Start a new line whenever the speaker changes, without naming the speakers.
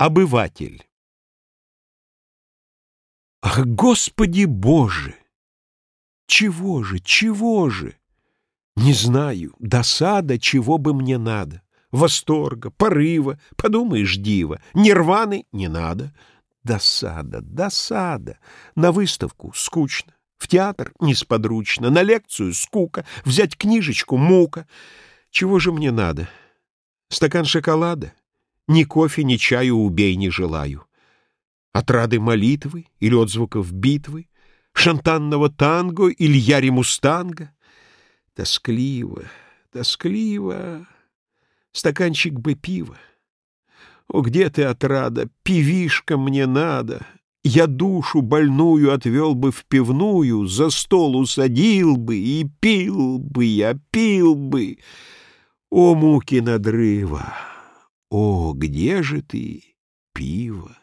Обыватель Ах, Господи Боже! Чего же, чего же? Не знаю, досада, чего бы мне надо. Восторга, порыва, подумаешь, дива. Нирваны не надо. Досада, досада. На выставку скучно. В театр несподручно, на лекцию скука, взять книжечку мука. Чего же мне надо? Стакан шоколада? Ни кофе, ни чаю убей не желаю. Отрады молитвы или отзвуков битвы, Шантанного танго или яри мустанга? Тоскливо, тоскливо, стаканчик бы пива. О, где ты, отрада, пивишка мне надо! Я душу больную отвел бы в пивную, За стол усадил бы и пил бы я, пил бы. О, муки надрыва! О, где же ты, пиво?